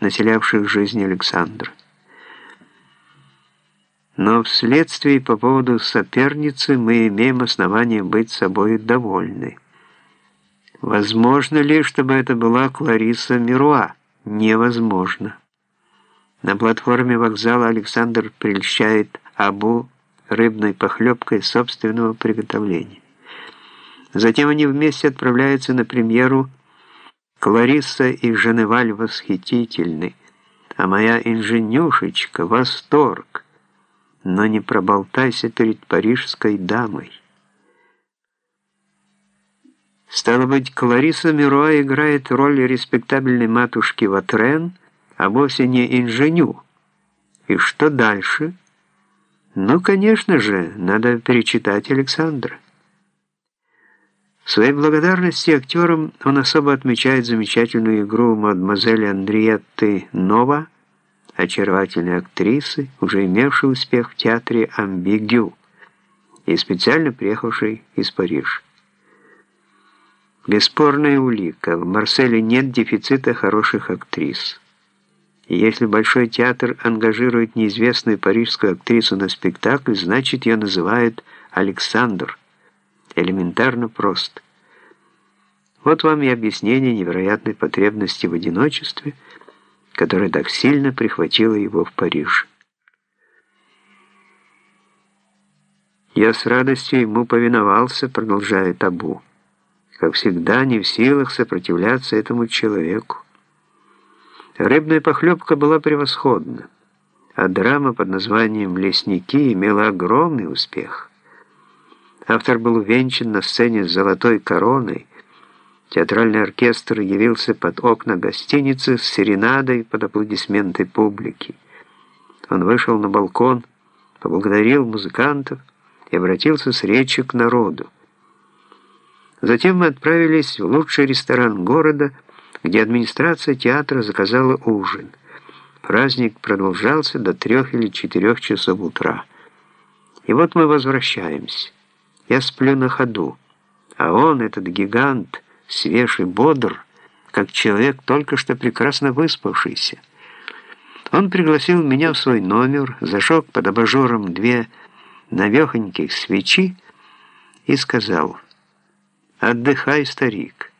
населявших жизнь Александра. Но вследствие по поводу соперницы мы имеем основание быть собой довольны. Возможно ли, чтобы это была Клариса Мируа? Невозможно. На платформе вокзала Александр прельщает Абу рыбной похлебкой собственного приготовления. Затем они вместе отправляются на премьеру «Клариса и Женеваль восхитительны», а моя инженюшечка — восторг. Но не проболтайся перед парижской дамой. Стало быть, Клариса Мируа играет роль респектабельной матушки Ватрен, а вовсе не инженю. И что дальше? Ну, конечно же, надо перечитать Александра. В своей благодарности актерам он особо отмечает замечательную игру мадемуазель Андриетты Нова, очаровательной актрисы, уже имевшей успех в театре «Амбигю» и специально приехавшей из Парижа. Бесспорная улика. В Марселе нет дефицита хороших актрис. И если Большой театр ангажирует неизвестную парижскую актрису на спектакль, значит ее называют Александр. Элементарно просто. Вот вам и объяснение невероятной потребности в одиночестве, которая так сильно прихватила его в Париж. «Я с радостью ему повиновался», — продолжает Абу как всегда, не в силах сопротивляться этому человеку. Рыбная похлебка была превосходна, а драма под названием «Лесники» имела огромный успех. Автор был увенчан на сцене с золотой короной, Театральный оркестр явился под окна гостиницы с серенадой под аплодисменты публики. Он вышел на балкон, поблагодарил музыкантов и обратился с речью к народу. Затем мы отправились в лучший ресторан города, где администрация театра заказала ужин. Праздник продолжался до трех или четырех часов утра. И вот мы возвращаемся. Я сплю на ходу, а он, этот гигант, свеж и бодр, как человек, только что прекрасно выспавшийся. Он пригласил меня в свой номер, зажег под абажуром две навехоньких свечи и сказал — Отдыхай, старик.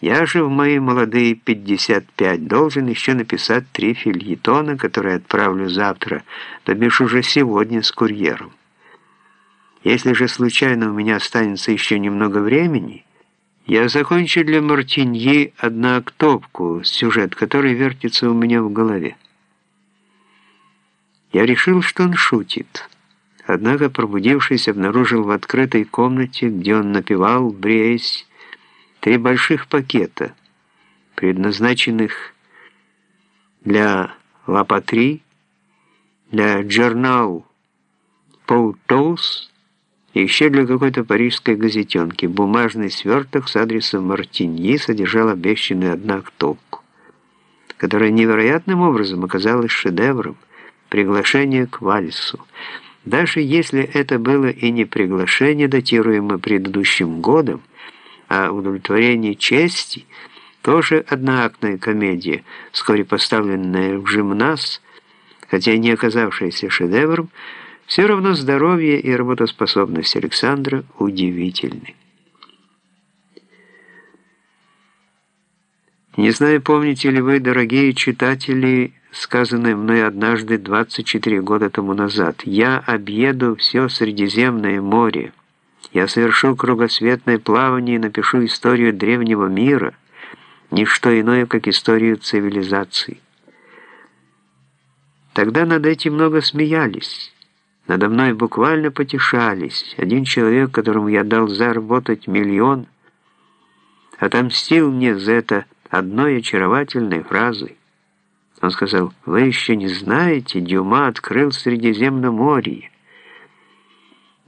Я же в мои молодые 55 должен еще написать три фильетона, которые отправлю завтра, то бишь уже сегодня с курьером. Если же случайно у меня останется еще немного времени, я закончу для Мартиньи одноактовку, сюжет который вертится у меня в голове. Я решил, что он шутит. Однако, пробудившись, обнаружил в открытой комнате, где он напевал, бреясь, три больших пакета, предназначенных для Лапатри, для Джернал Поутоус и еще для какой-то парижской газетенки. Бумажный сверток с адресом Мартиньи содержал обещанную одноактовку, которая невероятным образом оказалась шедевром, приглашение к вальсу. Даже если это было и не приглашение, датируемое предыдущим годом, а удовлетворение чести, тоже одноактная комедия, вскоре поставленная в гимназ, хотя не оказавшаяся шедевром, все равно здоровье и работоспособность Александра удивительны. Не знаю, помните ли вы, дорогие читатели, сказанное мной однажды 24 года тому назад. «Я объеду все Средиземное море. Я совершу кругосветное плавание и напишу историю древнего мира, ничто иное, как историю цивилизации». Тогда над этим много смеялись. Надо мной буквально потешались. Один человек, которому я дал заработать миллион, отомстил мне за это одной очаровательной фразой. Он сказал, «Вы еще не знаете, Дюма открыл Средиземноморье».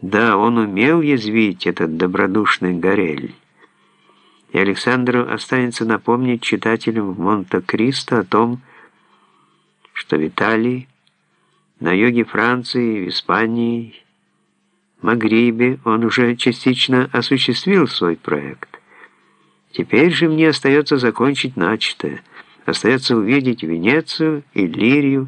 Да, он умел язвить этот добродушный Горель. И Александру останется напомнить читателям в Монте-Кристо о том, что в Италии, на юге Франции, в Испании, Магрибе он уже частично осуществил свой проект. Теперь же мне остается закончить начатое – Остается увидеть Венецию и Лирию,